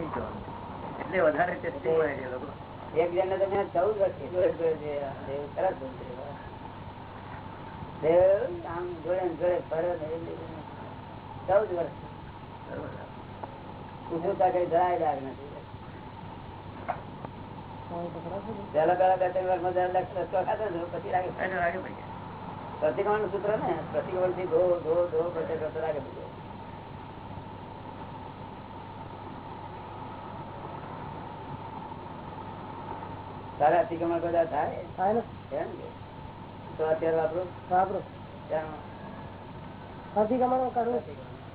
એટલે વધારે testing માં એ લોકો. એક જણ તો મેં ચૌદ વર્ષથી જોડે જોડે છે. દેવ ખરા છે. દેવ આમ જોડે ને જોડે ફરે ને એ રીતે. ચૌદ વર્ષ બરોબર. કુદરતા કઈ જરાય લાગ નથી પેલા પેલા બે ત્રણ વર્ષમાં જરા લાખ રસ્તો ખાતો ને પછી લાગે એને લાગે ભાઈ. પ્રતિક્રમણનું સૂત્ર ને પ્રતિક્રમણથી ધો ધો ધો પછી રસ્તો લાગે બીજો તારે અતિક્રમણ બધા થાય? થાય ને. એમ તો અત્યારે વાપરો? વાપરો. અતિક્રમણ કરવું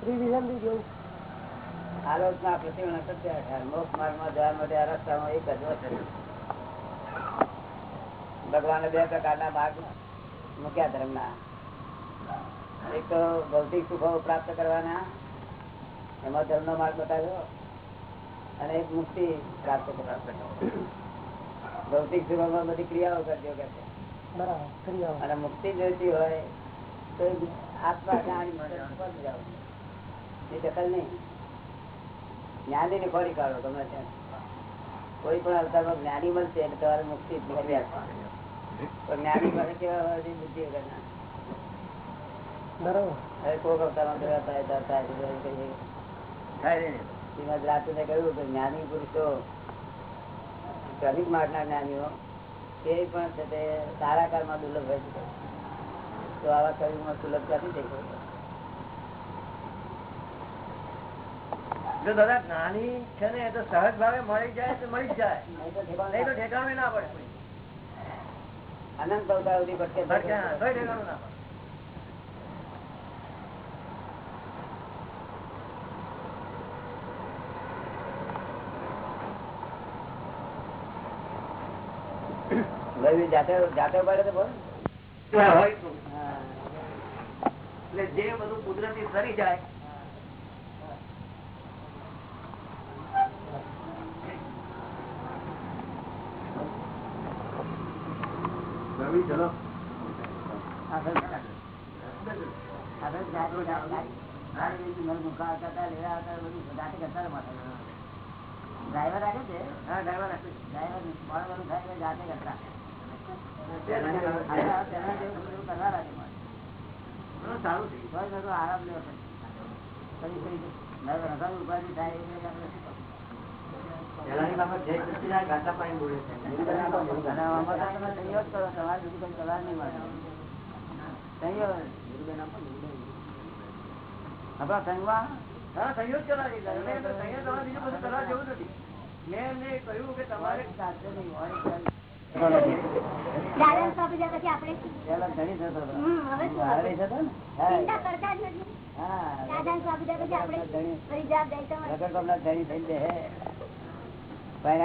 રિવિઝન બી જોયું આલોચના પ્રતિક્રમણ સત્યાચાર મોક્ષ માર્ગમાં જવા માટે આ રસ્તામાં એક જ વસ્તુ. ભગવાને બે પ્રકારના માર્ગ મૂક્યા ધર્મના. એક તો ભૌતિક સુખો પ્રાપ્ત કરવાના. એમાં ધર્મનો માર્ગ બતાવ્યો. અને એક મુક્તિ પ્રાપ્ત કરવાનો. ભૌતિક સુખોમાં બધી ક્રિયાઓ કરજો કે બરાબર અને મુક્તિ જોઈતી હોય તો આત્મા જાણી મળે એ દખલ નહીં. જ્ઞાની ને ખોરી કાઢો તમે. કોઈ પણ અવતારમાં જ્ઞાની મળશે એટલે તમારે મુક્તિ કરી. જ્ઞાની મળે કેવા હોય બુદ્ધિ વગરના. બરાબર. હવે કોઈક અવતારમાં કેવા થાય તો થાય. શ્રીમદ રાજચંદ્રે કહ્યું કે જ્ઞાની પુરુષો ક્રમિક માર્ગના જ્ઞાનીઓ તે પણ છે તે સારા કાળમાં દુર્લભ હોય છે તો આવા કવિમાં સુલભ ક્યાંથી થઈ શકે? જો દાદા જ્ઞાની છે ને એ તો સહજ ભાવે મળી જાય તો મળી જાય નહીં તો ઠેકાણું ના. પડે. અનંત અવતાર સુધી ભટકે ભટકે ના પડે. ભાઈ જાતે જાતે ઊભા રહે બોલ. એટલે જે બધું કુદરતી સરી જાય. ચલો. ડ્રાઈવર રાખે છે? હા ડ્રાઈવર રાખે ડ્રાઈવર જાતે કરતા. આપણે કરવું? તમે સંયોગ કરવા ચલાવી સંયોગ તમારે બીજું બધું કરવા જેવું નથી મેં એમને કહ્યું કે તમારે સાથે નહીં હોય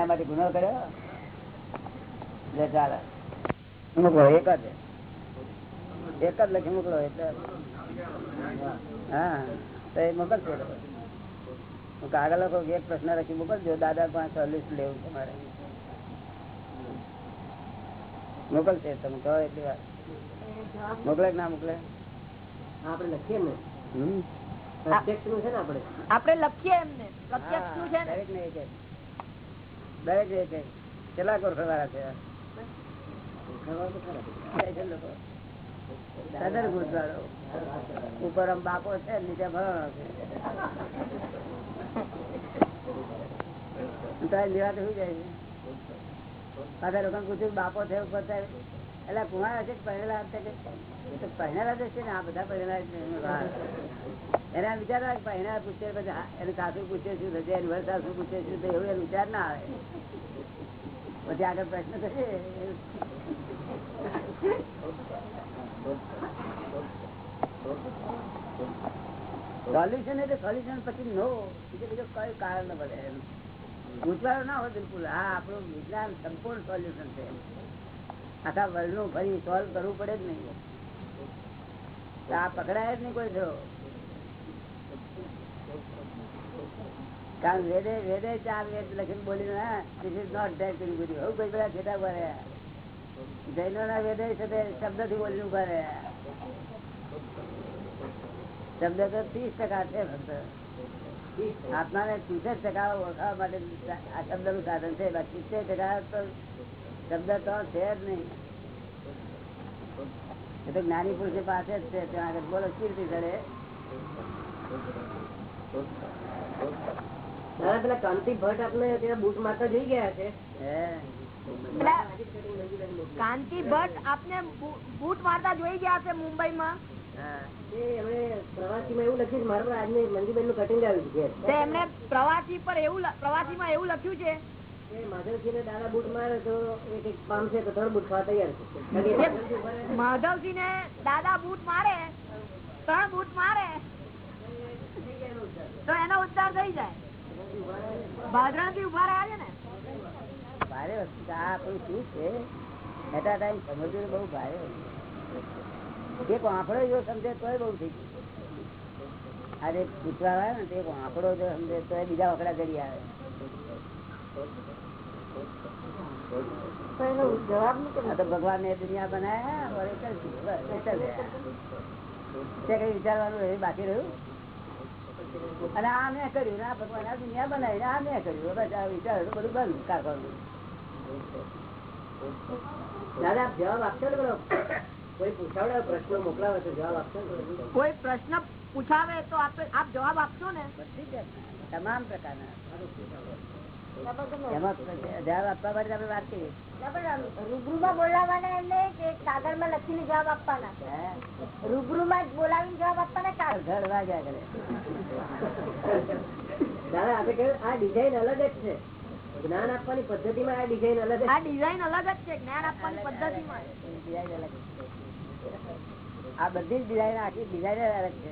માટે ગુનો કર્યો? ચાલે. મોકલો એક જ. એક જ લખી મોકલો એટલે હા તો એ મોકલશે. કાગળ એક પ્રશ્ન લખી મોકલજો. દાદા પાંચ સોલ્યુશન લેવું તમારે મોકલશે તમે કહો એટલી વાર મોકલે કે ના મોકલે આપણે લખીએ ને હમ. પ્રત્યક્ષનું છે ને આપણે? આપણે લખીએ એમને. પ્રત્યક્ષ શું છે ને? દરેક ને એક એક. દરેક ને એક એક. કેટલા કોરફા વાળા છે જાય છે લોકો. સદર ગુજવાળો. ઉપર આમ બાપો છે નીચે ભણવાનો છે. તારે નિરાંત સુઈ જાય છે? પાછા લોકો પૂછ્યું બાપો છે ઉપર છે એટલે કુમાર હશે પહેરેલા હશે જ હશે ને, આ બધા પહેરેલા છે. એને વિચાર આવે પૂછે આ- એને કાસુ પૂછે શું થશે, એની વર સાસુ પૂછે શું થશે, એવું એનો વિચાર ના આવે. પછી આગળ પ્રશ્ન થશે. સોલ્યુશન એટલે સોલ્યુશન પછી નો બીજો બીજો કયું કારણ ન એનું એમ. પૂછવાનું ના હોય બિલકુલ. આ આપણું વિજ્ઞાન સંપૂર્ણ સોલ્યુશન છે. આખા વર્લ્ડનું ફરી સોલ્વ કરવું પડે જ નહીં. આ પકડાય જ નહીં કોઈ જો કારણ વેદે વેદે ચાર વેદ લખીને બોલી ધીસ ઇઝ નોટ ડેટ કરી બધું એવું કોઈ બધા છેટા રહ્યા. જૈનો ના વેદે છે શબ્દથી બોલીને રહ્યા. શબ્દ તો ત્રીસ ટકા છે ફક્ત આત્માને સિત્તેર ટકા ઓળખાવા માટે આ શબ્દનું સાધન છે. બાકી સિત્તેર ટકા તો શબ્દ તો છે જ નહીં. એ તો જ્ઞાની પુરુષ પાસે જ છે. ત્યાં આગળ બોલો કીર્તિ કરે પેલા કાંતિ ભટ્ટ આપણે ત્યાં માતા મારતા જોઈ ગયા છે હે. કાંતિ ભટ્ટ આપને બુટ માતા મારતા જોઈ ગયા છે મુંબઈ માં હા. એ એમણે એવું લખ્યું છે મારા પર આજને મંજુબેનનું કટિંગ આવ્યું છે. પ્રવાસી પર એવું પ્રવાસી માં એવું લખ્યું છે? માધવજી માધવસિંહ ને દાદા બુટ મારે તો એક કંઈક પામશે તો ત્રણ બૂટ ખાવા તૈયાર છે. માધવસિંહ ને, દાદા બૂટ મારે ત્રણ બૂટ મારે તો એનો ઉદ્ધાર થઈ જાય. ભાદરણથી ઊભા રહ્યા છે ને? ભારે વસ્તુ. આ આપણું શું છે? એટા ટાઈમ સમજવું બહુ ભારે છે. આંકડો જો સમજે તો બહુ થઈ ગયું. આજે પૂછવા આવે ને તે આંકડો જો સમજે તો બીજા આંકડા કરી આવે. ભગવાન દુનિયા એ એ વિચારવાનું બાકી રહ્યું? અને આ મેં કર્યું ને આ ભગવાન આ દુનિયા બનાવી આ મેં કર્યું. બસ આ વિચાર બધું બંધ કાઢવાનું. દાદા જવાબ આપશો ને પેલો? કોઈ પૂછાવડે પ્રશ્ન મોકલાવે તો જવાબ આપશો ને? કોઈ પ્રશ્ન પૂછાવે તો આપ આપ જવાબ આપશો ને? બધી જાતના, તમામ પ્રકારના. એમાં જવાબ આપવા માટે આપણે વાત કરીએ. રૂબરૂ માં બોલાવાના એમને કે કાગળમાં લખીને જવાબ આપવાના. હે? રૂબરૂ માં બોલાવીને જવાબ આપવાના કાગળ ઘર વાગ્યા કરે. દાદા આપણે કહ્યું આ ડિઝાઇન અલગ જ છે. જ્ઞાન આપવાની પદ્ધતિમાં આ ડિઝાઇન અલગ જ આ ડિઝાઇન અલગ જ છે. જ્ઞાન આપવાની પદ્ધતિમાં. ડિઝાઇન અલગ છે. આ બધી જ ડિઝાઇન આખી ડિઝાઇનર છે.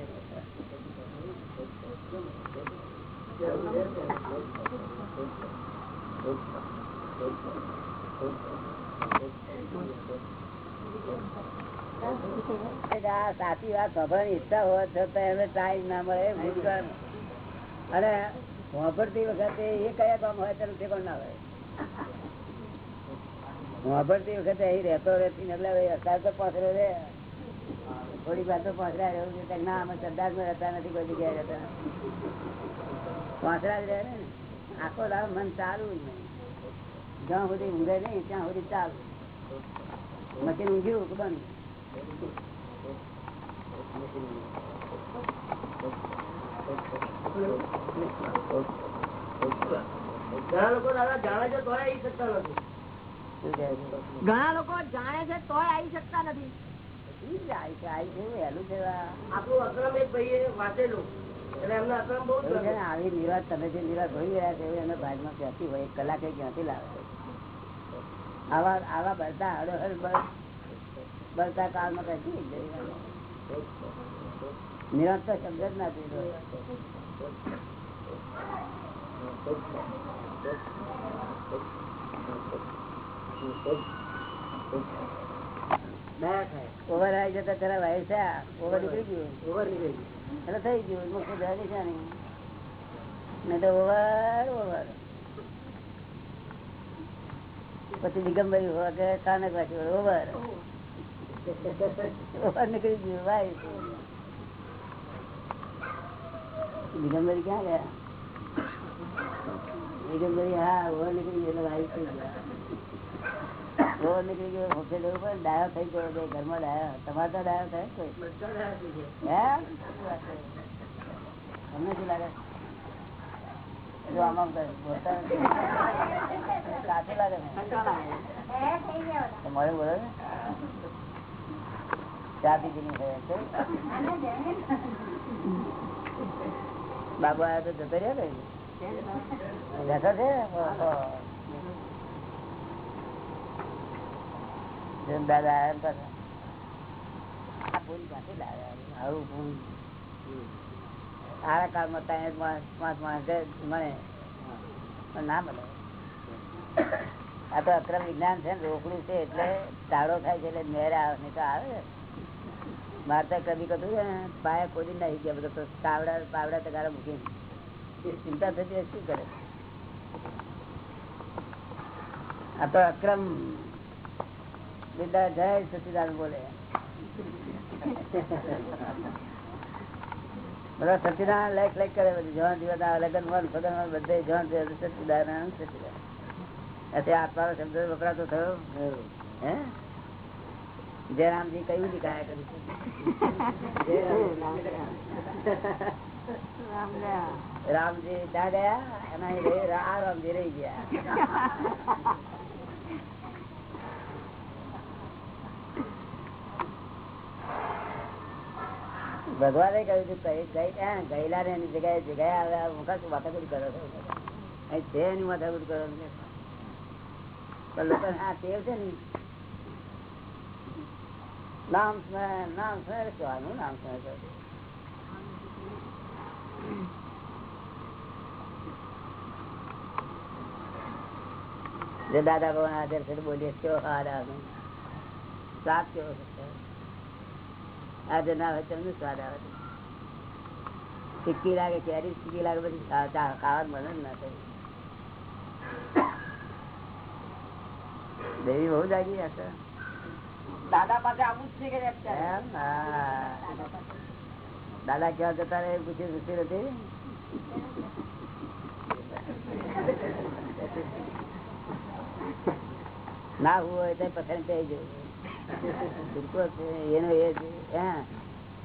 સાચી વાત સાંભળવાની ઈચ્છા હોવા છતાં એમને ટાઈમ ના મળે ભૂલવાનું અને વાપરતી વખતે એ કયા કામ હોય તેનું ઠેકાણ ના હોય. વાપરતી વખતે અહીં રહેતો રહેતી એટલે અત્યારે તો પાછળ રે થોડી વાર તો પાછળ રહેવું છે કે ના અમે સરદારમાં રહેતા નથી કોઈ જગ્યાએ રહેતા પાછળ જ રહે ને આખો દાડો મન ચાલુ જ નહીં જ્યાં સુધી ઊંઘે નહીં ત્યાં સુધી ચાલુ મશીન ઊંઘ્યું કે બંધ ઘણા લોકો દાદા જાણે છે તો આવી શકતા નથી. શું કહે છે? ઘણા લોકો જાણે છે તોય આવી શકતા નથી. આવી નિરાશ તમે જે નિરાશ ભરી રહ્યા છે એવું ભાજમાં ક્યાંથી હોય એક કલાકે ક્યાંથી લાવે આવા આવા બળતા હળહળ બળતા કાળમાં કઈ નિરાશ તો શબ્દ જ ના પીધો દયા થાય. ઓવર આવી જતા તેના વાયુ છે ઓવર નીકળી ગયું? ઓવર નીકળી ગયું. એટલે થઈ ગયું? એમાં કોઈ દયા છે નહીં. નહીં તો ઓવર ઓવર પછી દિગમભાઈ હોવા કે સ્થાનક વાંચી ઓવર ઓવર નીકળી ગયું વાયુ દિગમભાઈ ક્યાં ગયા? દિગમભાઈ હા ઓવર નીકળી ગયું એટલે વાયુ થઈ ગયા. ઓવર નીકળી ગયો ડાયો થઈ ગયો ઘરમાં ડાયો? તમારે તો થાય કોઈ? તમને બોલો ચા પીધી છે બાબુ આવ્યા તો જતો રહ્યા કઈ બેઠો છે? જેમ અક્રમ વિજ્ઞાન છે ને, રોકડું છે એટલે તાળો થાય છે એટલે મેરે આવે, નહીં તો આવે. મારે તો કદી કદું છે ને, પાયા ખોદી નાખી ગયા, બધા પાવડા પાવડા તગારા મૂકીને. ચિંતા થતી શું કરે? આ તો અક્રમ વિદ્યા જય સચિદાન બોલે. બધા સચિદાન લાઈક લાઈક કરે બધું જવાન જીવન લગન વન ફગન બધે જવાન સચિદાન સચિદાન થયો? હે? જયરામજી કયું દીકાયા કર્યું રામજી ત્યાં ગયા? અને રામજી રહી ગયા. ભગવાને કહ્યું ક્યાં? ગયેલા ને એની જગ્યાએ જગ્યાએ આવે વખત મુખા કરો અહીં છે એની માથાકૂટ કરો લોકો આ ટેવ છે ને. નામ સ્મરણ નામ સ્મરણ કહેવાનું નામ સ્મરણ જે દાદા ભગવાન હાજર છે બોલીએ કેવો હાર સ્વાદ કેવો છે હાજર ના હોય તમને સ્વાદ આવે સિક્કી લાગે કેરી સિક્કી લાગે પછી ખાવા મળે ને થાય. દેવી બહુ જાગી હશે દાદા પાસે આવું જ છે કે. દાદા ક્યાં જતા રહે પૂછી પૂછી હતી ના હું હોય તો પસંદ થઈ જવું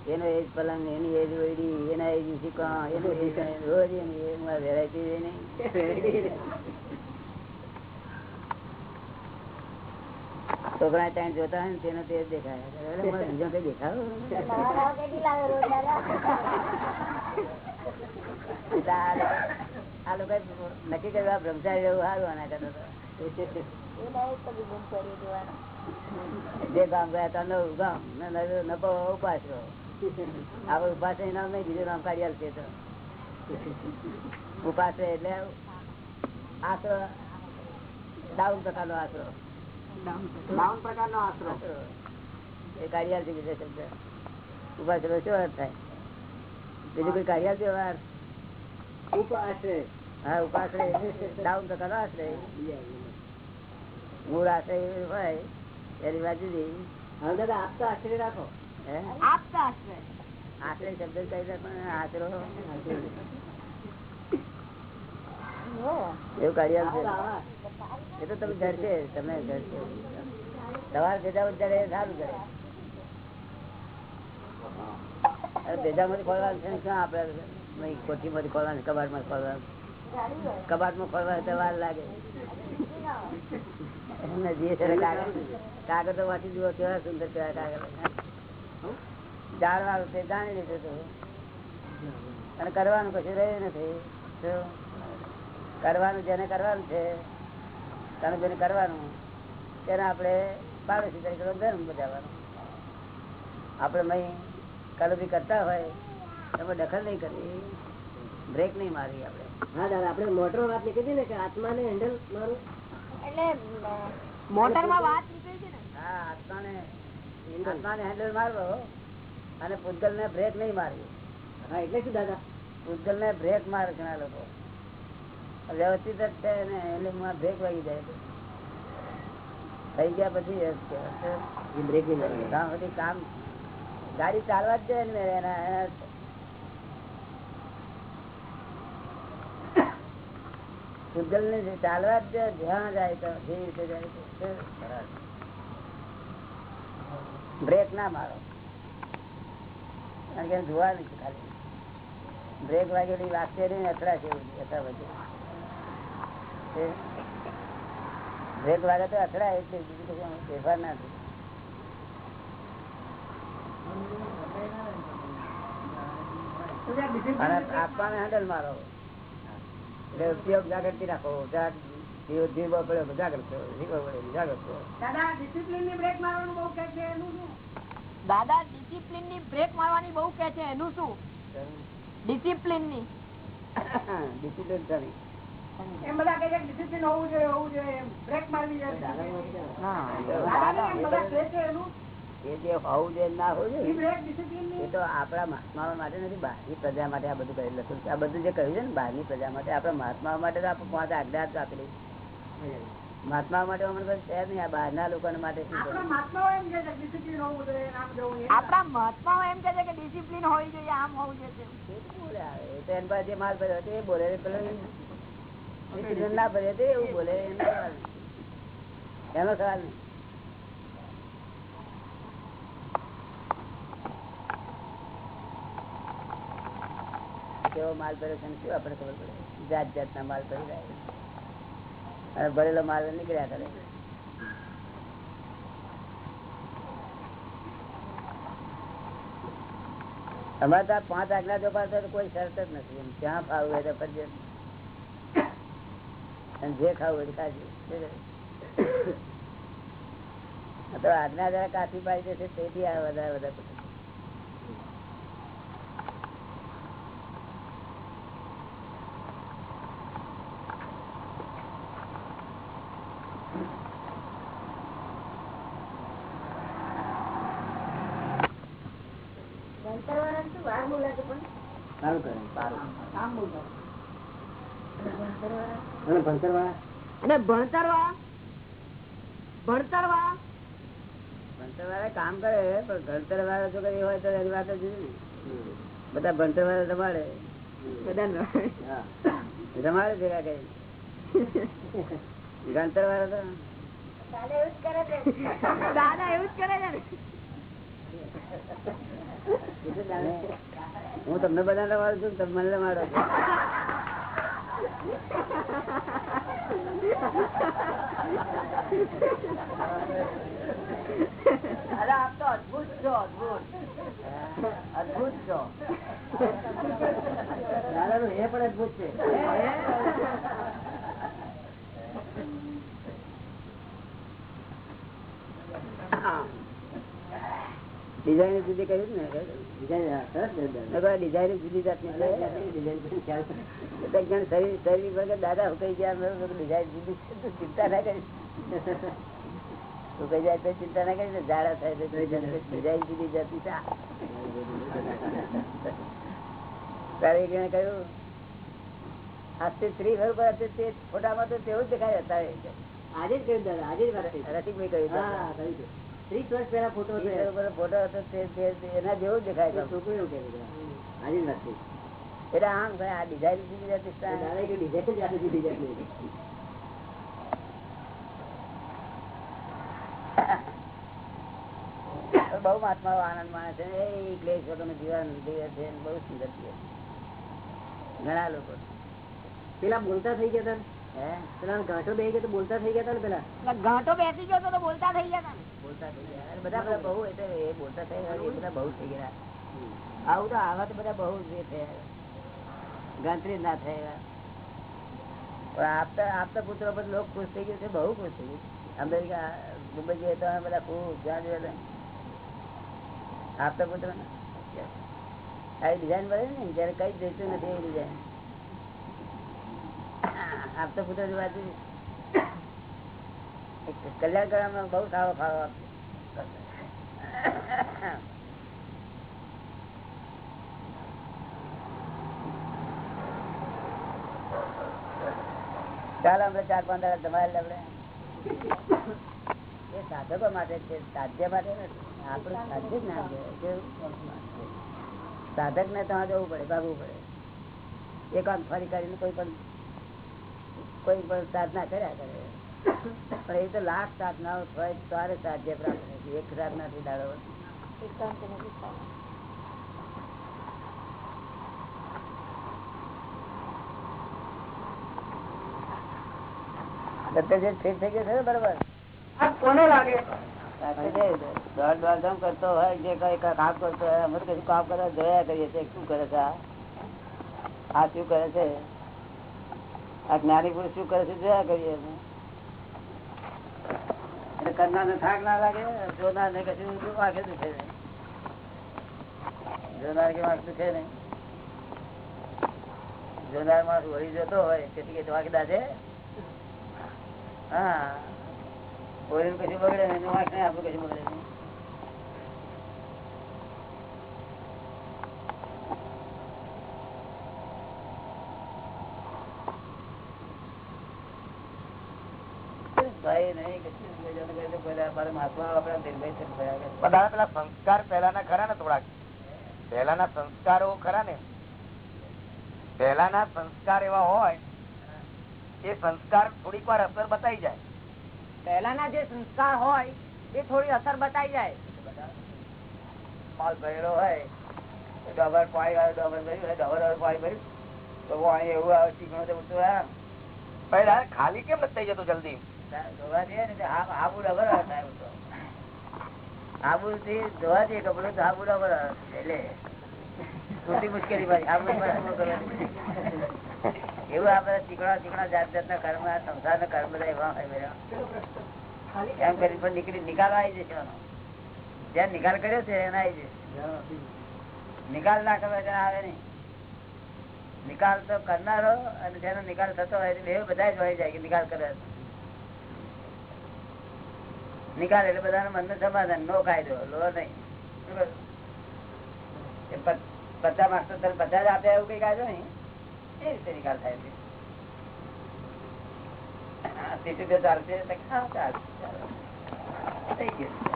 એનો એજ પલંગ, એની એજ વૈડી એના એજ શીખવા એનો વેરાયટી છોકરા ત્યાં જોતા હોય ને, તેનો તે દેખાય. આ લોકો- નક્કી કરવા ભ્રમચારી રહેવું સારું આના કરતા જે ગામ ગયા હતા નવું ગામ ને નવું ઉપાસ આપડે ઉપાસ નામ નહીં બીજું નામ કાઢી છે તો ઉપાસ એટલે આશરો ડાઉન આશરો બાવન પ્રકારનો આશરો આશરો. એ કાઢી છે બીજો શબ્દ ઉપાસ રહ્યો શું અર્થ થાય? બીજું કોઈ કાઢી છે વાર હા ઉપાસ ડાઉન પ્રકારનો આશ્રય. મૂળ આશ્રય હોય એની હવે દાદા આપતા આશરે રાખો. આપતા આશરે. આશરે શબ્દ કહી પણ આશરો. એવું કાઢી આવશે એ તો તમે જડશે તમે જડશે તમારે ભેજા જડે સારું કરે. ભેજા માંથી ખોલવાનું છે આપડે કોઠી માંથી ખોલવાનું કબાટમાં ખોલવાનું કબાટમાં ખોલવાનું વાર લાગે. કાગળ. તો વાંચી જુઓ, કેવા સુંદર કેવા કાગળ. જાણવાનું છે જાણી લીધું હતું અને કરવાનું કશું રહ્યું નથી. કરવાનું જેને કરવાનું છે, તને જેને કરવાનું, તેને આપણે પાડોશી તરીકે ધર્મ બજાવવાનો. આપણે મય કલબી કરતા હોય તમે દખલ નહીં કરવી. બ્રેક નહીં મારવી આપણે. હા, દાદા, આપણે મોટર વાત નીકળી ને કે આત્માને હેન્ડલ મારું. એટલે મોટરમાં વાત નીકળી છે ને. હા આત્માને આત્માને હેન્ડલ મારવો અને પૂતગલ ને બ્રેક નહીં મારવી. હા એટલે શું દાદા? પૂતગલ ને બ્રેક મારે ઘણા લોકો. વ્યવસ્થિત જ છે ને એટલે બ્રેક વાગી જાય થઈ ગયા પછી બ્રેક કામ ગાડી ચાલવા જ જાય ને એના પૂતગલ ને ચાલવા જ જોઈએ, જ્યાં તો જે રીતે જાય તો બ્રેક ના મારો. કારણ કે જોવા નથી ખાલી. બ્રેક વાગેલી વાગશે નહીં અથડા છે અથડા બધું બ્રેક વાગે તો અથડા એટલે બીજું કશું ફેરફાર ના થાય. આપવાને હેન્ડલ મારો. ઉપયોગ જાગૃતિ જીવ પડે જાગૃત જાગૃત દાદા ડિસિપ્લિનની બ્રેક મારવાનું બહુ કે છે એનું શું? દાદા ડિસિપ્લિનની બ્રેક મારવાની બહુ કે છે એનું શું? ડિસિપ્લિનની. ડિસિપ્લિન થવી એમ બધા કે ડિસિપ્લિન હોવું જોઈએ હોવું જોઈએ બ્રેક મારવી જોઈએ હા દાદા એમ બધા કે છે એનું? એ જે હોવું જોઈએ ના હોવું જોઈએ એ તો આપણા મહાત્માઓ માટે નથી બહારની પ્રજા માટે આ બધું કરેલું. છે આ બધું જે કહ્યું છે ને બહારની પ્રજા માટે આપણા મહાત્માઓ માટે તો આપણે પાંચ આજ્ઞા જ આપેલી મહાત્મા માટે અમને છે નહીં આ બહારના લોકો માટે આપણા મહાત્માઓ એમ કે છે ડિસિપ્લિન હોવું જોઈએ આમ હોવી તો પાસે જે માલ ભર્યો હતો એ બોલે પેલો ના ભર્યો હતો એવું બોલે એનો સવાલ નહીં. એનો સવાલ નહીં કેવો માલ ભર્યો છે શું આપણે ખબર પડે? જાત જાતના માલ ભરી રહ્યા ભરેલો માલ નીકળ્યા કરે. અમારે ત્યાં પાંચ આગલા જો તો કોઈ શરત જ નથી. એમ જ્યાં ખાવું હોય તો ફરજિયાત. જે ખાવું હોય ખાજે. તો આજ્ઞા જરા કાચી પાડી દેશે, તેથી આ વધારે વધારે બધું. ભણતર વાળા શું વાર બોલાશે પણ સારું કરે અને અને ભણતર વાળા કામ કરે પણ ભણતર વાળા જો કઈ હોય તો એની વાત જ બધા ભણતર વાળા રમાડે. રમાડે ભેગા કઈ ભણતર વાળા તો દાદા એવું જ કરે છે. હું તમને બધા રમાડું છું તમે મને મારો અરે આપ તો અદભુત છો અદભુત. અદભુત છો. દાદાનું એ પણ અદભુત છે. ડિઝાઇન જુદી કહ્યું ને ડિઝાઇન જુદી જાતની છે. તો એક જણ શરીર શરીર વગર દાદા હુકાઈ ગયા ડિઝાઇન જુદી ચિંતા ના કરી હુકાઈ જાય તો ચિંતા ના કરી ઝાડા થાય તો ડિઝાઇન જુદી જાતની તારે એક જણે કહ્યું આજથી સ્ત્રી ઘર પર તે ફોટામાં તો તેવું જ દેખાય અત્યારે આજે જ કહ્યું દાદા આજે જ રસિકભાઈ કહ્યું હા. કહ્યું હતું. ત્રીસ વર્ષ ફોટો ફોટો હતો. એના જેવું દેખાય. એવું એટલે આમ ભાઈ આ ડિઝાઇન જુદી ડિઝાઇન જુદી બહુ મહાત્માઓ આનંદ માણે છે. એ ક્લેશ વગરનું જીવન જીવે છે બહુ સુંદર છે. ઘણા લોકો. પેલા બોલતા થઈ ગયા હતા પેલા ગાંઠો બે ગયા તો બોલતા થઈ ગયા હતા ને પેલા એટલે ગાંઠો બેસી ગયો તો તો બોલતા થઈ ગયા હતા ને બોલતા થઈ ગયા. અરે બધા બધા બહુ એટલે એ બોલતા થઈ ગયા એ બધા બહુ થઈ ગયા. આવું તો આવા તો બધા બહુ જ એ થયા ગણતરી જ ના થયા પણ આપતા આપતા પુત્રો પર લોકો ખુશ થઈ ગયું છે બહુ ખુશ થઈ ગયું અમેરિકા દુબઈ જઈએ તો અમે બધા ખુશ જ્યાં જોઈએ ત્યાં. આપતા પુત્ર આવી ડિઝાઇન બને ને? જયારે કઈ જ જોઈતું નથી એવી ડિઝાઇન કલ્યાણ કરવામાં બહુ સારો ફાળો આપશે ચાલો, આપણે ચાર પાંચ દાડા જમાયેલા આપડે એ સાધકો માટે છે, સાધ્ય માટે નથી. આપડે સાધ્ય જ ના સાધક ને ત્યાં જવું પડે, ભાગવું પડે. એક આમ ફરી કરીને કોઈ પણ કોઈ પણ સાધના કર્યા કરે પણ એ તો લાખ સાધનાઓ હોય તારે સાધ્ય પ્રાપ્ત નથી એક સાધનાથી દાડો એકાંત નથી થાય. સત્ય ફિટ થઈ ગયો છે ને બરોબર આ કોને લાગે સાથે છે. દોડ દોડધામ કરતો હોય જે કઈ કામ કરતો હોય અમે તો કશું કામ કરવા જોયા કરીએ છીએ શું કરે છે આ? આ શું કરે છે આ જ્ઞાની પુરુષ શું કરે છે? જોયા કરીએ એટલે કરનાર ને થાક ના લાગે, જોનાર ને કશું વાંખે દુખે નહીં. જોનાર કે વાંખ દુખે નહીં. જોનાર માણસ વળી જતો હોય તેથી કે વાંખ દાદે હા. કોઈનું કશું બગડે નહીં વાંખ નહીં, આપણું કશું બગડે નહીં કશું બીજાને કહે તો બધા મારા મહાત્મા આપણા દિલભાઈ છે ભયા કરે. પણ પેલા સંસ્કાર પહેલાના ખરા ને થોડાક. પહેલાના સંસ્કારો ખરા ને. પહેલાના સંસ્કાર એવા હોય એ સંસ્કાર થોડીક વાર અસર બતાવી જાય. પહેલાના જે સંસ્કાર હોય એ થોડી અસર બતાવી જાય. માલ ભરેલો હોય ડબર પાણી વાળો ડબર ભર્યું ડબર વાળું પાણી ભર્યું. તો પાણી એવું આવે ચીકણો તો આવે આમ. ખાલી કેમ નથી થઈ જતું જલ્દી? ધોવા દે ને આ- આબુ ડબર થાય. આબુ થી મુશ્કેલી. એવું આપડે ચીકણા ચીકણા હોય કરી પણ નીકળી, નિકાલ આવી જશે. જ્યાં નિકાલ કર્યો છે, એના આવી જશે નિકાલ ના કરવા ત્યાં આવે નહીં નિકાલ તો કરનારો અને જેનો નિકાલ થતો હોય બે બધા જ વળી જાય કે નિકાલ કરે છે. નિકાલ એટલે બધાના મનનું સમાધાન નો કાયદો લો નહીં. શું કહ્યું? એ પ- પચાસ માણસો તને પચાસ આપ્યા એવું કઈ કાયદો નહીં. એ રીતે નિકાલ થાય છે. સીધી રીતે ચાલશે તો હા, ચાલશે, ચાલો. થઈ ગયું.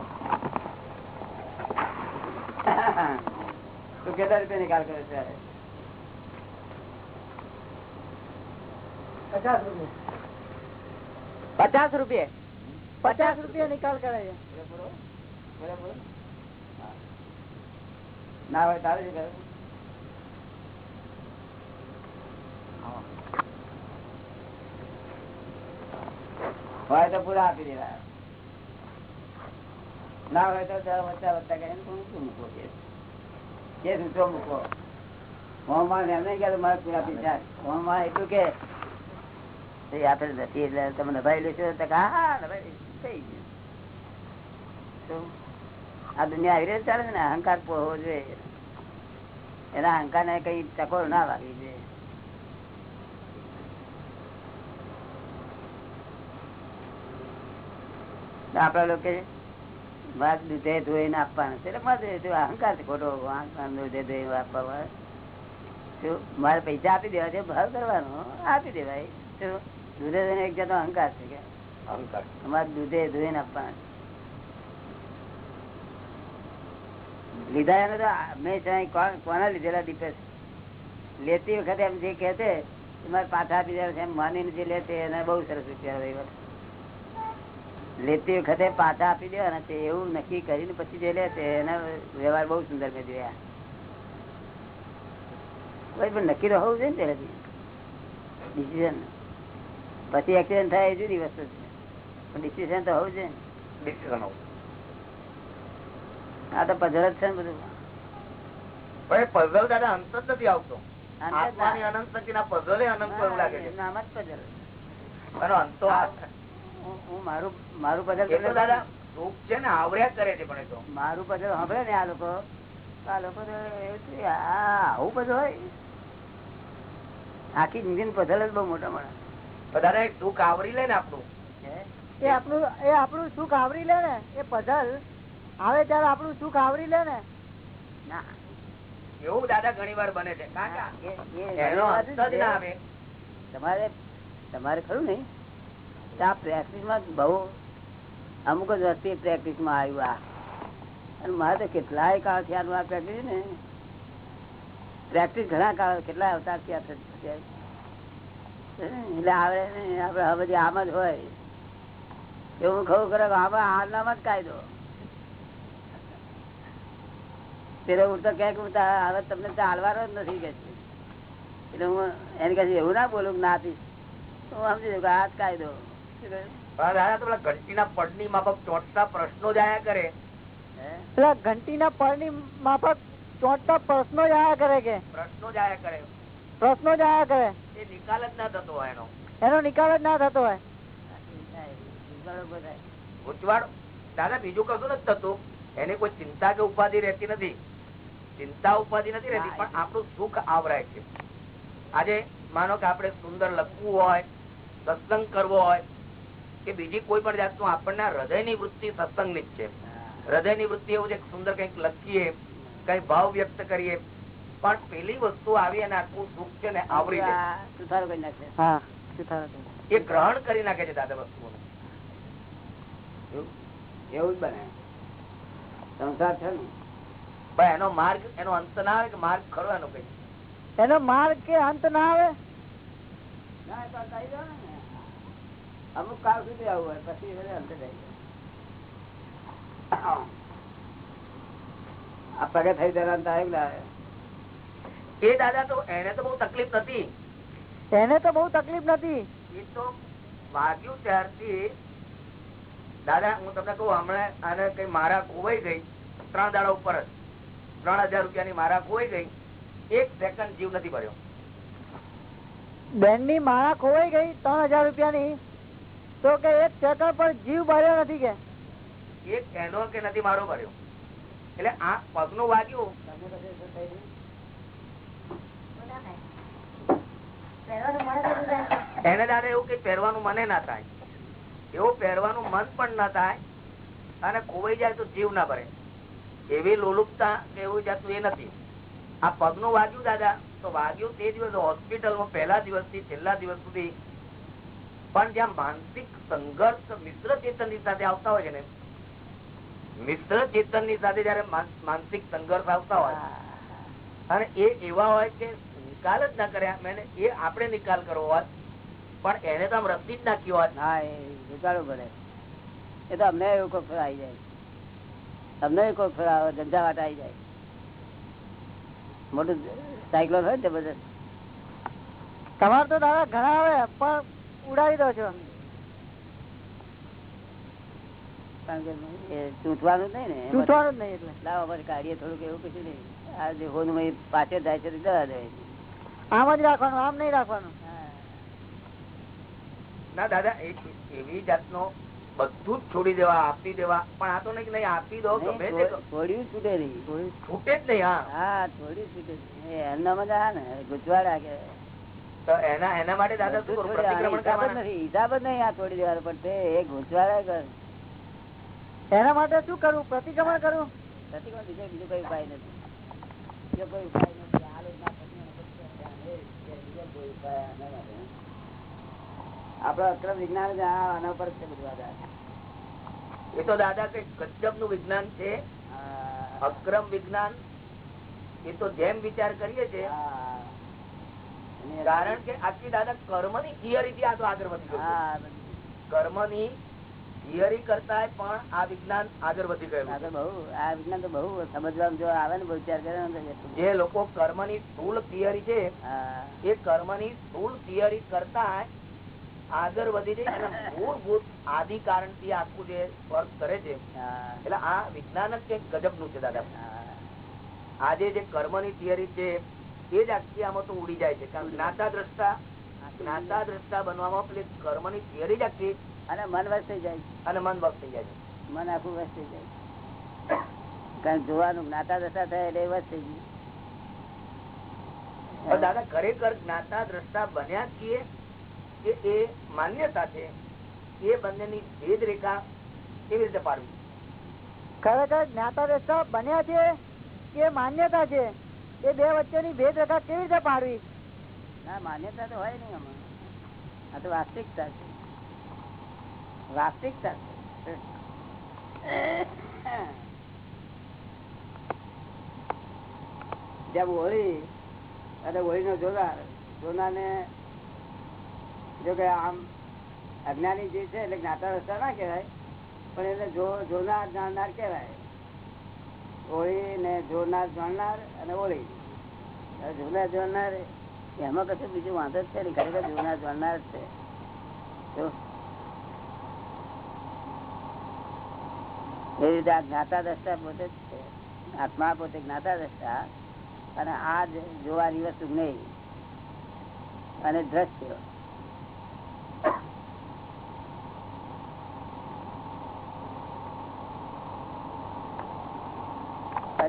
તું કેટલા રૂપિયા નિકાલ કરે છે? પચાસ રૂપિયા. પચાસ રૂપિયા? પચાસ રૂપિયા નિકાલ કરે છે. ના હોય તારે શું? હોય તો પૂરા આપી દેવા ના હોય તો દસ વચ્ચા વચ્ચા કરીને ઊંચું મૂકો કે કે ઊંચો મૂકો મોહમાં એમ નહીં કે મારે પૂરા પૈસા મોહમાં એટલું કે આપેલ નથી એટલે તમે નભાઈ લેશો તો હા નભાઈ લઈશું. આ દુનિયા આવી રહી ચાલે ને, અહંકાર હોવો જોઈએ. એના અહંકાર ને કઈ ટકોર ના વાગવી જોઈએ. આપડા લોકો મારે દૂધે ધોઈને આપવાનું છે. એટલે મારે અહંકાર છે ખોટો. દૂધે ધોઈ આપવા. મારે પૈસા આપી દેવા છે, ભાવ કરવાનો. આપી દેવાય. દૂધે ધોઈને એક જાતનો અહંકાર છે કે અહંકાર. અમારે દૂધે ધોઈને લીધા એને તો મેં કોના લીધેલા દીપેશ લેતી વખતે એમ જે કે પાછા આપી છે, એમ માનીને જે લે એને બહુ સરસ રૂપિયા લેતી વખતે પાછા આપી દેવાના છે, એવું નક્કી કરીને પછી જે લે છે એના વ્યવહાર બહુ સુંદર મેં જોયા. કોઈ પણ નક્કી તો હોવું છે ને પહેલેથી. ડિસિઝન પછી એક્સિડન્ટ થાય એ જુદી વસ્તુ છે. પણ ડિસિઝન તો હોવું છે ને. ડિસિઝન હોવું. આ તો પઝલ જ છે ને બધું. પણ પઝલ દાદા અંત જ નથી આવતો. આત્માની અનંત શક્તિના ના એ અનંત એવું લાગે છે. નામ જ પઝલ એનો અંતો હું- મારું મારું પઝલ દાદા સુખ છે ને આવડ્યા કરે છે પણ તો. મારું પઝલ સાંભળે ને આ લોકો. આ લોકો તો એવું છે, આ આવું બધું હોય. આખી જિંદગી પધર જ બહુ મોટા મળે પણ દાદા એ સુખ આવરી લે ને આપણું? એ આપણું એ આપણું સુખ આવરી લે ને એ પઝલ આવે ત્યારે આપણું સુખ આવરી લે ને. એવું દાદા ઘણી વાર બને છે. તમારે તમારે ખરું ને? આ પ્રેક્ટિસમાં બહુ અમુક જ વસ્તી પ્રેક્ટિસમાં આવ્યું આ. અને મારે તો કેટલાય કાળ થયા આ પ્રેક્ટિસ ને. પ્રેક્ટિસ ઘણા કાળ કેટલાય અવતાર થયા છે. એટલે આવે ને આપડે હવે આમ જ હોય એવું ખવું કરે હાલનામાં જ કાયદો. પેલો ક્યાંક હવે તમને ચાલવાનો જ નથી કે. એટલે હું એને કહે એવું ના બોલું કે ના આપીશ. હું સમજી દઉં કે આ જ કાયદો. ઘંટીના પડની માફક ચોટતા પ્રશ્નો જાયા કરે. હે? પેલા ઘંટીના પરની માફક ચોટતા પ્રશ્નો જાયા કરે કે? પ્રશ્નો જાયા કરે. પ્રશ્નો જાયા કરે. એ નિકાલ જ ના થતો હોય એનો. એનો નિકાલ જ ના થતો હોય. ગૂંચવાડ દાદા બીજું કશું નથી થતું. એની કોઈ ચિંતા કે ઉપાધિ રહેતી નથી. ચિંતા ઉપાધિ નથી રહેતી પણ આપણું સુખ આવરાય છે. આજે માનો કે આપણે સુંદર લખવું હોય સત્સંગ કરવો હોય કે બીજી કોઈ પણ જાતનું આપણને હૃદયની વૃત્તિ સત્સંગની જ છે. હૃદયની વૃત્તિ એવું છે સુંદર કંઈક લખીએ કઈ ભાવ વ્યક્ત કરીએ પણ પેલી વસ્તુ આવી અને આખું સુખ છે ને આવરી લે. એ ગ્રહણ કરી નાખે છે દાદા વસ્તુઓનું. એવું? જ બને. સંસાર છે ને. પણ એનો માર્ગ એનો અંત ના આવે કે માર્ગ ખરો એનો કઈ? એનો માર્ગ કે અંત ના આવે? અમુક કાળ સુધી આવું હોય પછી એને અંતે જાય. આ પગે થઈ જરા અંત આવે કે ના આવે? એ દાદા તો એને તો બહુ તકલીફ નથી. એને તો બહુ તકલીફ નથી. એ તો વાગ્યું ત્યારથી દાદા હું તમને કહું હમણાં આને કઈ મારા ખોવાઈ ગઈ. ત્રણ દાડા ઉપર જ. ત્રણ હજાર રૂપિયાની મારા ખોવાઈ ગઈ. એક સેકન્ડ જીવ નથી ભર્યો. બેનની માળા ખોવાઈ ગઈ ત્રણ હજાર રૂપિયા ની તો કે એક સેકન્ડ પણ જીવ ભર્યો નથી કે? એક એનો કે નથી મારો ભર્યો. એટલે આ પગનું વાગ્યું. તમને થઈ ગયું? પહેરવાનું મળે તો શું થાય? એને દાદા એવું કઈ પહેરવાનું મને ના થાય. એવું પહેરવાનું મન પણ ના થાય અને ખોવાઈ જાય તો જીવ ના ભરે. એવી લોલુપતા કે એવું જાતું એ નથી. આ પગનું વાગ્યું દાદા તો વાગ્યું તે દિવસ હોસ્પિટલમાં પહેલા દિવસથી છેલ્લા દિવસ સુધી. પણ જ્યાં માનસિક સંઘર્ષ મિશ્ર ચેતનની સાથે આવતા હોય છે ને મિશ્ર ચેતનની સાથે જયારે માનસિક સંઘર્ષ આવતા હોય અને એ એવા હોય કે નિકાલ જ ના કર્યા. મેં એ આપણે નિકાલ કરવો હોત પણ એને તો આમ રસી જ નાખી હોત. હા એ વિચારવું પડે. એ તો અમને એવું કોઈ ફેર આવી જાય. અમને કોઈ ફેર આવે ઝંઝાવાટ આવી જાય. મોટું સાયકલોન હોય ને જબરદસ્ત તમારે તો દાદા ઘણા આવે પણ ઉડાવી દો છો કારણ કે ચૂંટવાનું જ નહીં ને ચૂંટવાનું જ નહીં એટલે. લાવો અમારે કાઢીએ થોડુંક એવું કશું નહીં આ જે હોનું પાછળ જાય છે તો જવા દે. આમ જ રાખવાનું આમ નહીં રાખવાનું. ના દાદા એવી જાતનો બધું જ છોડી દેવા આપી દેવા. પણ આ તો નહીં નહીં આપી દો ગમે તે કરો. છૂટે નહીં છૂટે. જ નહીં હા. હા થોડી છૂટે એ એમના મજા આ ને ગુજવાડા કે તો એના એના માટે દાદા શું કરું? થોડી આનો પ્રતિક્રમણ હિસાબ કરવાના? નથી હિસાબ જ નહીં આ થોડી દેવાનો પણ તે એ ગુજવાડા કર. એના માટે શું કરવું પ્રતિક્રમણ કરવું નથી કોઈ બીજો બીજો કોઈ ઉપાય નથી. બીજો કોઈ ઉપાય નથી. આ લોક ના બીજો કોઈ ઉપાય નથી. આપડે અક્રમ વિજ્ઞાન જ આના પર છે બધું આધાર. એ તો દાદા કઈ ગજબનું વિજ્ઞાન છે. અક્રમ વિજ્ઞાન. એ તો જેમ વિચાર કરીએ છે કારણ કે આખી દાદા કર્મની થિયરી થી આ તો આગળ વધી. કર્મની થિયરી કરતા પણ આ વિજ્ઞાન આગળ વધી ગયું બહુ આ વિજ્ઞાન તો બહુ સમજવામાં જો આવે ને વિચાર કરે. જે લોકો કર્મની સ્થૂળ થિયરી છે એ કર્મની સ્થૂળ થિયરી કરતા આગળ વધી જાય અને મૂળભૂત આદિ કારણથી આખું જે વર્ક કરે છે એટલે આ વિજ્ઞાન જ કંઈક ગજબનું છે દાદા. આજે જે કર્મની થિયરી છે એ જ આખી આમાં તો ઉડી જાય છે. કારણ જ્ઞાતા દ્રષ્ટા જ્ઞાતા દ્રષ્ટા બનવામાં પેલી કર્મની થિયરી જ આખી અને મન વસ થઈ જાય અને મન વસ થઈ જાય છે. મન આખું વસ થઈ જાય કારણ જોવાનું જ્ઞાતા દ્રષ્ટા થાય એટલે વસ થઈ ગયું દાદા ખરેખર જ્ઞાતા દ્રષ્ટા બન્યા છીએ કે એ માન્યતા છે એ બંનેની ભેદ રેખા કેવી રીતે પાડવી. ખરેખર જ્ઞાતા દ્રષ્ટા બન્યા છે કે માન્યતા છે? એ બે વચ્ચેની ભેદ રેખા કેવી રીતે પાડવી? ના માન્યતા તો હોય નહીં આમાં. આ તો વાસ્તવિકતા છે. વાસ્તવિકતા છે. જેમ હોળી અને હોળી નો જોનાર જોનાર ને જો કે આમ અજ્ઞાની જે છે એટલે જ્ઞાતા રસ્તા ના કહેવાય, પણ એને જોનાર, જાણનાર કહેવાય. ઓળી ને જોનાર, જાણનાર અને ઓળી. જોનાર, જાણનાર, એમાં કશું બીજું વાંધો છે ને ખરેખર જોનાર, જાણનાર જ છે. એ રીતે આ જ્ઞાતા દ્રષ્ટા પોતે જ છે. આત્મા પોતે જ્ઞાતા દ્રષ્ટા અને આ જોવાની વસ્તુ નહીં. અને દ્રશ્ય.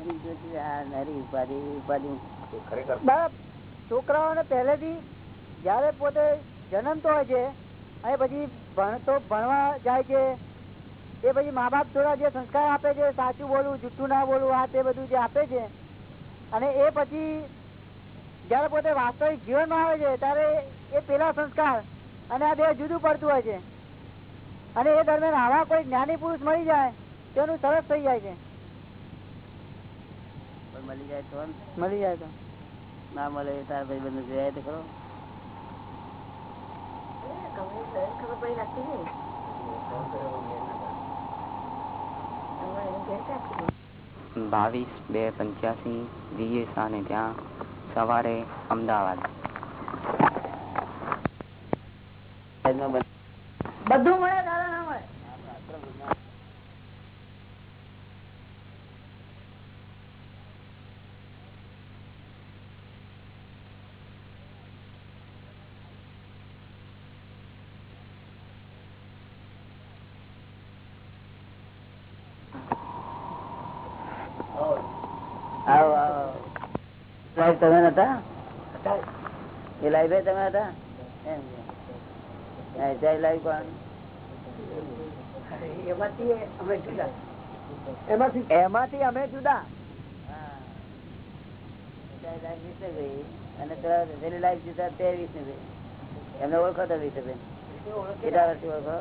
ઉપાધિ નરી ઉપાધિ ઉપાધિ. છોકરાઓને પહેલેથી જયારે પોતે જન્મતો હોય છે અને પછી ભણતો ભણવા જાય છે એ પછી મા બાપ થોડા જે સંસ્કાર આપે છે સાચું બોલવું જૂઠું ના બોલવું આ તે બધું જે આપે છે અને એ પછી જયારે પોતે વાસ્તવિક જીવનમાં આવે છે ત્યારે એ પેલા સંસ્કાર અને આ બે જુદું પડતું હોય છે. અને એ દરમિયાન આવા કોઈ જ્ઞાની પુરુષ મળી જાય તેનું સરસ થઈ જાય છે. મળી જાય તો મળી જાય તો. ના મળે તાર ભાઈ બંધ જોયા તો ખરો? બાવીસ બે પંચ્યાસી વીએસ ને ત્યાં સવારે અમદાવાદ. બધું મળે દાદા ના મળે આવો આવો સાહેબ તમે નતા? એ લાઈવ તમે હતા? લાઈવ કોણ? એમાંથી અમે જુદા. એમાંથી? અમે જુદા. હા. જય લાઈવ વિષ્ણુભાઈ અને પેલા લાઈવ જીતા તે વિષ્ણુભાઈ એમને ઓળખો તો વિષ્ણુભાઈ કેટલા વર્ષથી ઓળખો?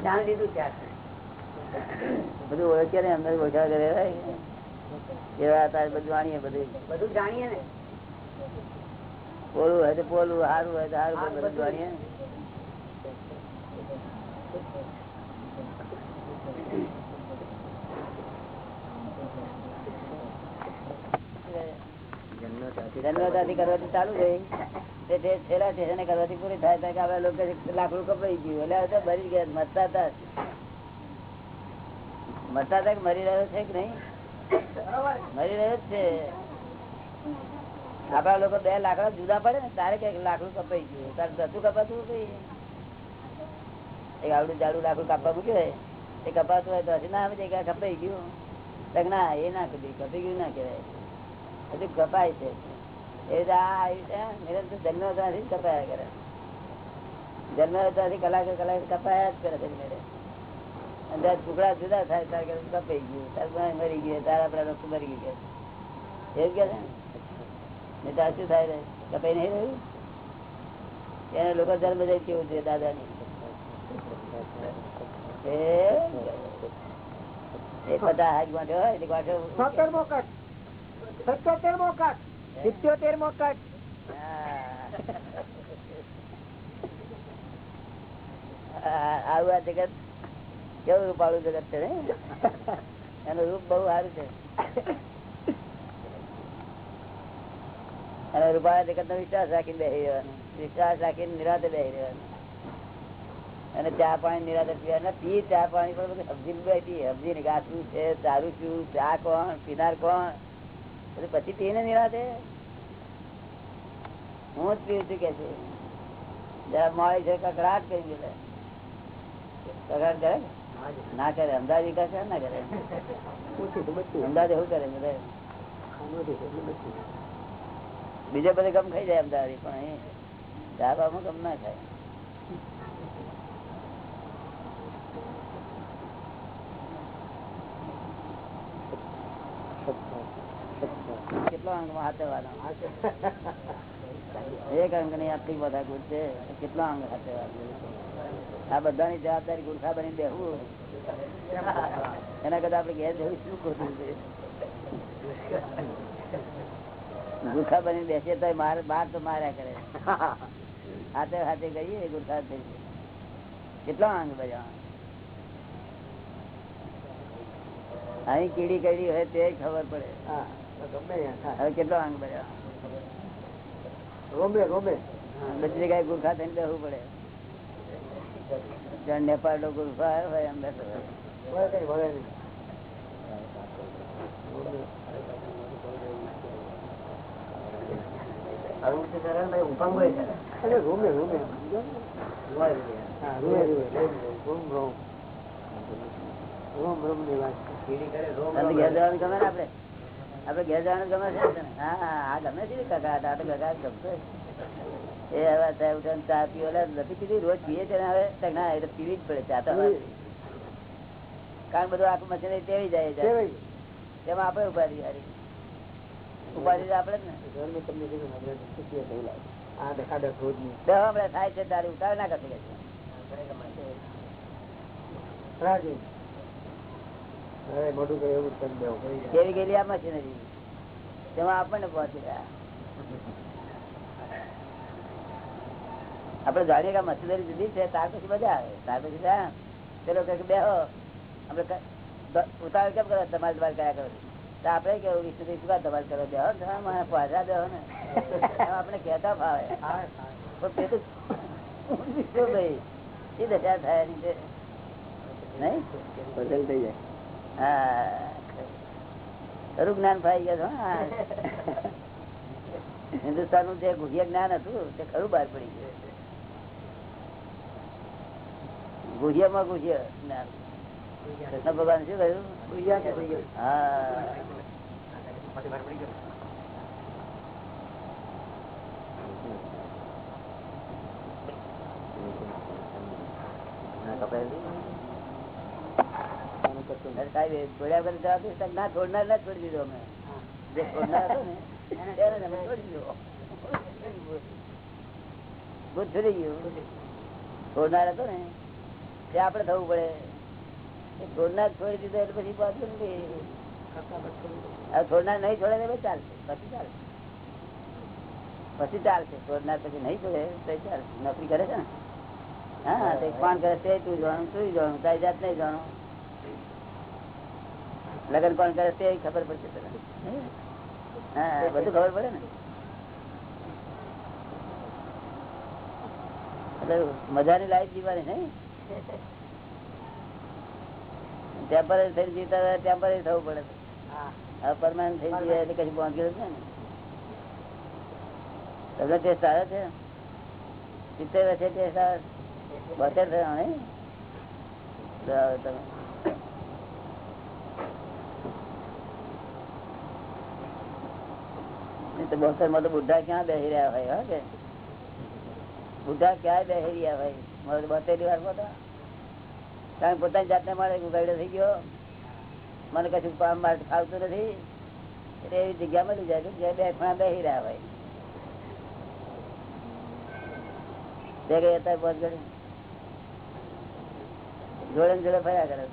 જ્ઞાન લીધું ત્યાં બધું ઓળખ્યા ને અંદર ઓળખા કરે એવા હતા બધું જાણીએ બધું. બધું જાણીએ ને? પોલું હોય તો પોલું સારું હોય તો સારું બધું જાણીએ. જન્મતાથી કરવાથી ચાલુ થઈ. તે છેલ્લા સ્ટેશને કરવાથી પૂરી થાય કે આપડા લોકો લાકડું કપાઈ ગયું. એટલે હવે તો ગયા મરતા હતા. મરતા તક મરી રહ્યો છે કે નહીં? મરી રહ્યો છે. આપડા લોકો બે લાકડા જુદા પડે ને, તારે કંઈક લાકડું કપાઈ ગયું. તારે બધું કપાતું કઈ એક આવડું જાડું લાકડું કાપવા મૂક્યું હોય, એ કપાતું હોય તો હજી ના આવે કે કપાઈ ગયું. તો ના, એ ના કપી કપાઈ ગયું ના કહેવાય. હજુ કપાય છે. એ આ છે નિરંતર જન્મ કપાયા કરે. જન્મ ત્યાંથી કલાકે કલાકે કપાયા જ કરે છે અને ત્યારે ટુકડા જુદા થાય તારે કે કપાઈ ગયું. તારે ભાઈ મરી ગયું તારે આપડા લોકો મરી ગયું. કે એવું કે છે? ને નહીં તો આ શું થાય રે? કપાઈ નહીં રહ્યું? એને લોકો જન્મ જાય કેવું છે દાદાની. એ એ બધા હાથ ગાંઠે હોય એટલે ગાંઠે સત્તર મો કટ. સત્યોતેર મો કટ. સિત્યોતેર મો કટ આ- આવું આ જગત કેવું રૂપાળું જગત છે એનું રૂપ બહુ સારું છે. અને રૂપાળા જગત નો વિશ્વાસ રાખીને બેસી રહેવાનો. વિશ્વાસ રાખીને નિરાતે બેસી રહેવાનું. અને ચા પાણી નિરાતે પીવાના. પી ચા પાણી પણ બધું સમજીને બેઠી. સબ્જી ને આ છે સારું શું ચા કોણ, પીનાર કોણ? પછી પીને નિરાતે? હું જ પીવું છું કે છે? જરા મળી છે, કકડાટ કરી ગયેલા કકડાટ કરે ને? ના કરે અમદાવાદ વિકાસ ના કરે? અમદાવાદ એવું કરે બધા? બીજે બધે ગમ ખાઈ જાય અમદાવાદ પણ અહીં ધાબામાં ગમ ના ખાય કેટલો અંકમાં હાથેવાનો એક અંકની આટલી બધા ગુણ છે કેટલો અંક હાથેવાનો આ બધાની જવાબદારી ગુરખા બની બેહવું એના કરતા આપડે ઘેર જવું શું ખોટું છે ગુરખા બની બેસીએ તો માર બાર તો માર્યા કરે હાથે હાથે કહીએ ગુરખા થઈ જાય. કેટલો અંગ બધા અહીં કીડી કડી હોય તે ખબર પડે હવે કેટલો અંગ બધા રોબે રોમે બધી જગ્યાએ ગુરખા થઈને બેસવું પડે. જ્યાં નેપાળ નો ગુરખા આવ્યો હોય એમ બેસો હોય. રોમે રોમે રોમ. રોમની વાત તને ઘેર જવાનું આપડે? આપડે ઘેર જવાનું ગમે છે હા આ ગમે છે કાકા આપડે કાકા ગમતો એ હવે ઉઠાને ચા પીવો નથી પીધી રોજ પીએ છે હવે. ના એટલે પીવી જ પડે ચા તો કારણ બધું આખું મશીન તેવી જાય છે. તેમાં આપડે ઉપાધિ હારી. ઉપાધિ આપડે જ ને. બે હમણાં થાય છે તારે ઉતાર ના કરતી કે છે. કેવી ગયેલી આ મશીનરી તેમાં આપણને પહોંચી રહ્યા આપડે જાણીએ કે મશીનરી જુદી છે ત્યાર પછી મજા આવે. ત્યાર પછી ત્યાં કહે બે આપડે ઉતાવળ કેમ કરો? તમારે તમારે કયા કરો. તો આપડે કેવું? વિષ્ણુ શું કા કરો? તમે મને પાછા બેહો ને. આપણે કહેતા ફાવે. પણ પેલું વિષ્ણુભાઈ એ દશા થયા નહીં? છે નહીં હા ખરું. જ્ઞાન ફાઈ ગયા હિન્દુસ્તાનનું જે ગુહ્ય જ્ઞાન હતું તે ખરું બહાર પડી ગયું. ગુહ્યમાં ગુહ્ય જ્ઞાન. કૃષ્ણ ભગવાન શું કહ્યું? હા. અરે સાહેબ, છોડ્યા વગર જવાબ દઈશ? ના છોડનાર ના છોડી દીધો અમે જે છોડનાર હતો ને તેને જ અમે છોડી દીધો ભૂત છૂટી ગયું છોડનાર હતો ને તે આપડે થવું પડે એ છોડનાર છોડી દીધો એટલે પછી પાછું નથી. હવે છોડનાર નહીં છોડે તો ચાલશે પછી ચાલશે પછી ચાલશે છોડનાર પછી નહીં છોડે તો ચાલશે નોકરી કરે છે ને હા તે કોણ કરે તે તું જાણું તું જાણું તારી જાત નહીં જાણું લગ્ન કોણ કરે તે ખબર પડશે તને. હા બધું ખબર પડે ને? મજાની લાઈફ જીવવાની, નહીં? ટેમ્પરરી થઈને જીવતા ટેમ્પરરી થવું પડે. હવે પરમાનન્ટ થઈ જાય એટલે કશું પહોંચ્યું છે ને. તમને ટેસ્ટ આવે છે? સિત્તેર વર્ષે ટેસ્ટ આવે બોતેર થયા, નહીં? તમે તો બોતેરમાં તો બુઢા ક્યાં બેસી રહ્યા હોય હા કે બુઢા ક્યાં બેસી રહ્યા હોય મારે તો બોતેર વાર પોતા કારણ પોતાની જાતને મળે ઉગાડ્યો થઈ ગયો મને કશું કામ બહાર ફાવતું નથી એટલે એવી જગ્યા મળી જાય કે જ્યાં બે ખૂણા બેસી રહ્યા હોય બે ગઈ અત્યારે પહોંચ ગઈ જોડે ને જોડે ફર્યા કરે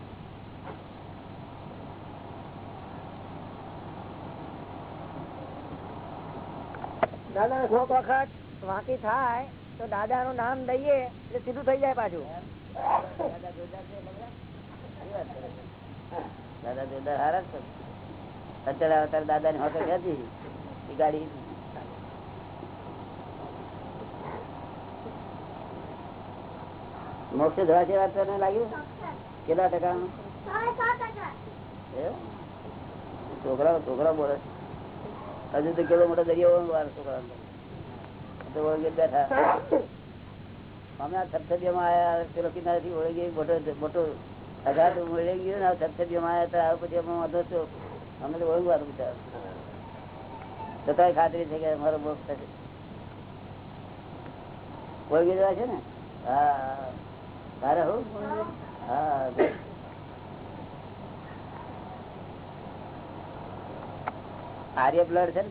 દાદા કોક વખત વાંકી થાય તો દાદા નું નામ દઈએ એટલે સીધું થઈ જાય પાછું. દાદા જોરદાર છે છે. હારા અત્યારે અત્યારે દાદા ની હોટલ હતી એ ગાડી મોક્ષ ધોવા જેવા વાત તને લાગ્યું કેટલા ટકા છોકરા છોકરા બોલે હજુ તો કેવો મોટો દરિયો વાર અમે આ સબસડીઓમાં આયા, પેલો કિનારેથી ઓળગી મોટો મોટો હજાર ઓળગી ગયો ને, આ સબસડીઓમાં આયા હતા પછી અમે વાંધો છો અમે તો ઓળંગવાનું બિચાર છતાંય ખાતરી છે કે અમારો બોક્સ થશે. ઓળગી જવા છે ને? હા તારે હું, હા. આર્ય બ્લડ છે ને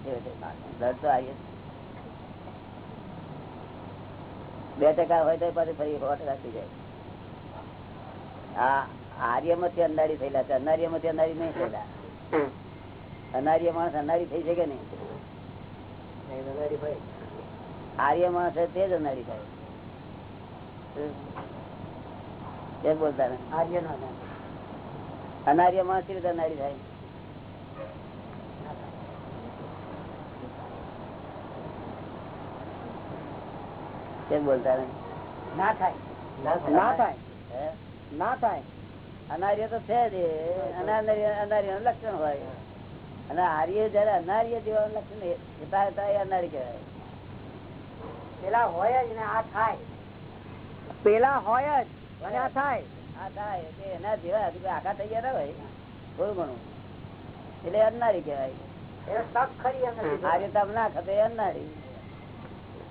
બ્લડ તો આર્ય બે ટકા હોય તો પછી ફરી સો ટકા થઈ જાય. આ આર્યમાંથી અંધારી થયેલા છે. અનાર્યમાંથી અંધારી નહીં થયેલા. અનાર્ય માણસ અનારી થઈ શકે નહીં. આર્ય માણસ તે જ અનારી થાય. બોલતા ને આર્ય અનાર્ય માણસ કેવી રીતે અનારી થાય? કેમ બોલતા ને ના થાય. ના થાય ના થાય. અનાર્ય તો છે જ અનાર્ય લક્ષણ હોય. અને આર્ય જયારે અનાર્ય જેવા લક્ષણ એ- હતા હતા એ અનાર્ય કહેવાય. પેલા હોય જ ને આ થાય. પેલા હોય જ અને આ થાય. આ થાય એટલે એના જેવા આઘા થઈ ગયા હોય થોડું ઘણું એટલે અનારી કહેવાય. એ તક ખરી એમ નથી. ના ખતે અનારી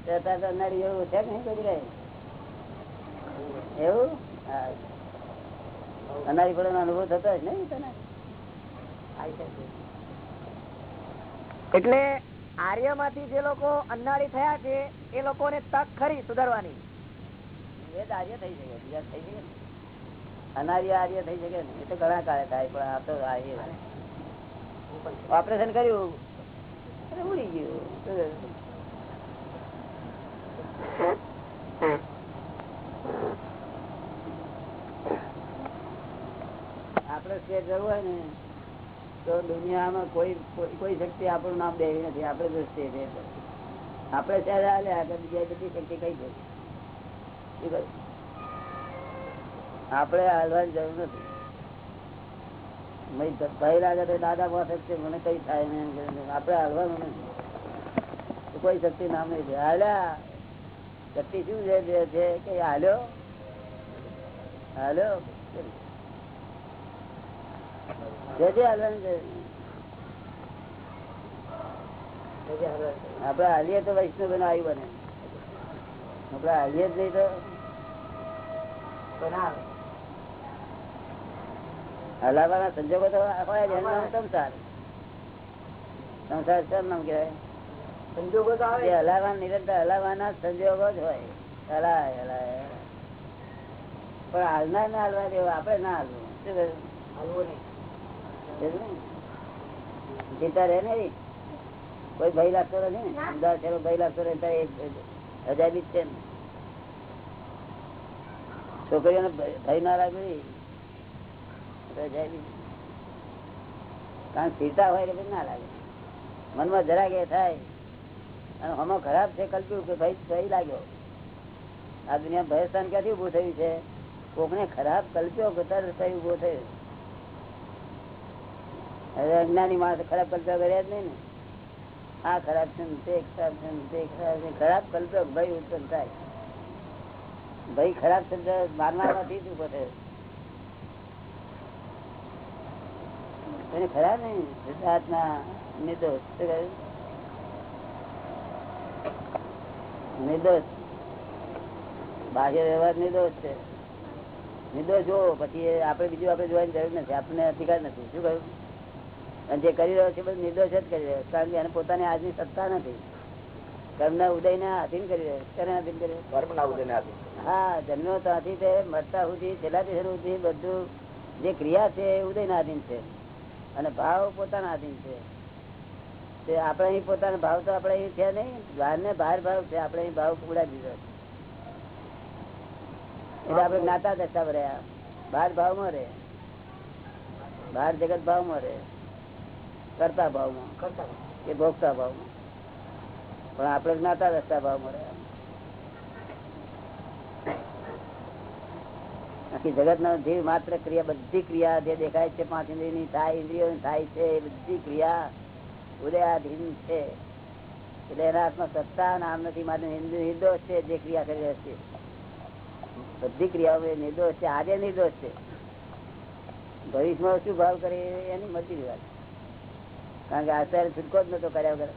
તો તો અનારી એવું છે નહીં કોઈ જગ્યાએ? એવું અનારી પડવાનો અનુભવ થતો જ નહીં તને? એટલે આર્યમાંથી જે લોકો અન્નાળી થયા છે એ લોકોને તક ખરી સુધારવાની? એ તો આર્ય થઈ શકે બીજા થઈ શકે. ને અનાર્ય આર્ય થઈ શકે ને એ તો ઘણા કાળે થાય પણ આ તો આર્ય ઓપરેશન કર્યું. અને ઉડી ગયું? આપડે શેર જવું હોય ને, તો દુનિયામાં કોઈ કોઈ- શક્તિ આપણું નામ દેવી નથી. આપડે જો શેર આપડે ત્યારે હાલ્યા બીજા બધી શક્તિ કઈ શું આપડે હાલવાની જરૂર નથી. ભય લાગે તો દાદા પાસે છે, મને કઈ થાય ને એમ કરીને. આપડે હાલવાનું નથી. કોઈ શક્તિ નામ નહીં હાલ્યા. શક્તિ શું છે કે હાલો. હાલો. જે જે આપડે હાલીએ તો વૈષ્ણવ નો આવ્યું બને. આપડે હાલીએ જ નહીં તો હલાવાના સંજોગો તો નામ સંસાર સંસાર શું નામ કહેવાય? સંજોગો તો એ હલાવા નિરંતર હલાવાના સંજોગો જ હોય. હલાય હલાય પણ હાલનાર ના હાલવા દેવું આપડે ના હાલવું. શું કહ્યું? સમજ્યું ચિંતા રહે ને કોઈ ભય લાગતો નથી ને? અમદાવાદ શહેરો ભય લાગતો રહે ત્યારે અજાબી છે ને. છોકરીઓને ભય ના લાગે અજાબી કારણ કે સ્થિરતા હોય એટલે ના લાગે. મનમાં જરાક એ થાય. અને હમો ખરાબ છે કલ્પ્યું કે ભાઈ સહી લાગ્યો. આ દુનિયા ભયસ્થાન ક્યાંથી ઉભું થયું છે? કોકને ખરાબ કલ્પ્યો કે તરત સહી ઊભો થયો? હવે અજ્ઞાની માણસ ખરાબ કલ્પ્યો કર્યા જ નહીં ને. આ ખરાબ છે તે ખરાબ છે તે ખરાબ છે ખરાબ કલ્પ્યો ભય ઉત્પન્ન થાય. ભાઈ ખરાબ શબ્દ મારનારમાંથી જ ઊભો થયો. એને નહીં. સિદ્ધાર્થના નિર્દોષ શું કહ્યું? નિર્દોષ. બાહ્ય વ્યવહાર નિર્દોષ છે. નિર્દોષ જોવો પછી આપણે બીજું આપણે જોવાની જરૂર નથી આપણને અધિકાર નથી. શું કહ્યું? અને જે કરી રહ્યો છે બધું નિર્દોષ જ કરી રહ્યો કારણ કે એને પોતાની આજની સત્તા નથી. કર્મના ઉદયને આધીન કરી રહ્યો છે. આધીન કરી રહ્યો ના ઉદય હા જન્મ્યો ત્યાંથી તે મરતા સુધી છેલ્લા સુધી બધું જે ક્રિયા છે એ ઉદય આધીન છે. અને ભાવ પોતાના આધીન છે. તે આપણે અહીં પોતાનો ભાવ તો આપણે અહીં છે નહીં. બહાર ને બહાર ભાવ છે આપણે અહીં ભાવ ઉડાડી દીધો એટલે આપણે જ્ઞાતા દશા રહ્યા. બહાર ભાવમાં રહે. બહાર જગત ભાવમાં રહે. કરતા ભાવમાં. કે ભોગતા ભાવમાં. પણ આપણે જ્ઞાતા દશા ભાવમાં રહ્યા. આખી જગત નો જીવ માત્ર ક્રિયા બધી ક્રિયા જે દેખાય છે પાંચ ઇન્દ્રિયની થાય ઇન્દ્રિયો થાય છે બધી ક્રિયા ઉદયાધીન છે. એટલે એના હાથમાં સત્તા નામ નથી માટે નિર્દોષ છે જે ક્રિયા કરી રહ્યા છે. બધી ક્રિયાઓ નિર્દોષ છે આજે નિર્દોષ છે. ભવિષ્યમાં શું ભાવ કરે એની મરજી વાત કારણ કે અત્યારે છૂટકો જ નતો કર્યા વગર.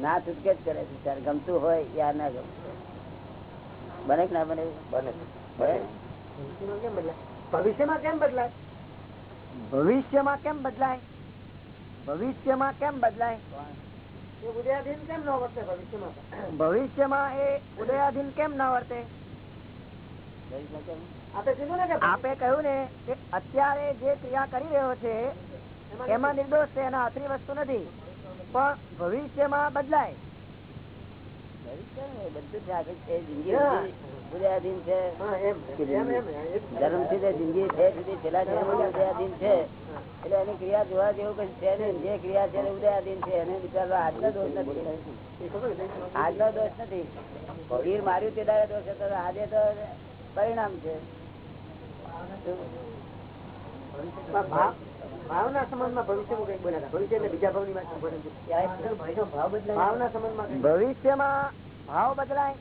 ના છૂટકે જ કરે છે ત્યારે ગમતું હોય યા ના ગમતું હોય. બને કે ના બને? બને. બને. ભવિષ્યમાં કેમ બદલાય? ભવિષ્યમાં કેમ બદલાય? ભવિષ્યમાં કેમ બદલાય? ઉદયાધીન કેમ ના વર્તે ભવિષ્યમાં? ભવિષ્યમાં એ ઉદયાધીન કેમ ના વર્તે? આપે કહ્યું ને કે અત્યારે જે ક્રિયા કરી રહ્યો છે એમાં નિર્દોષ છે એના આખરી વસ્તુ નથી. પણ ભવિષ્યમાં બદલાય. આજનો દોષ નથી તીર માર્યું તે દાડે દોષ હતો આજે તો પરિણામ છે ભાવના સંબંધમાં ભવિષ્યમાં કંઈક બોલ્યા હતા ભવિષ્ય એટલે બીજા ભાવની વાત ભાવના સંબંધમાં ભવિષ્યમાં ભાવ બદલાય.